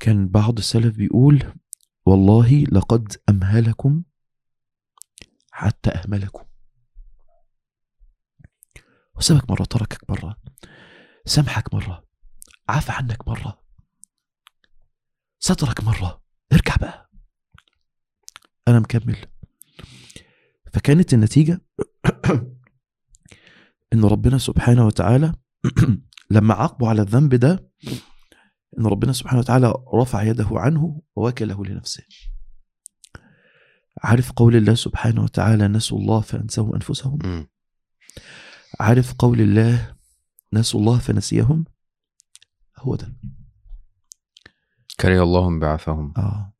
كان بعض السلف بيقول والله لقد أمهلكم حتى أهملكم. وسابك مرة تركك مرة سامحك مرة عفى عنك مرة سترك مرة ارجع بقى. أنا مكمل. فكانت النتيجة إن ربنا سبحانه وتعالى لما عاقبه على الذنب ده إن ربنا سبحانه وتعالى رفع يده عنه ووكله لنفسه. عارف قول الله سبحانه وتعالى نسوا الله فأنسوا أنفسهم؟ مم. عارف قول الله نسوا الله فنسيهم؟ هو ده. كره الله بعثهم آه.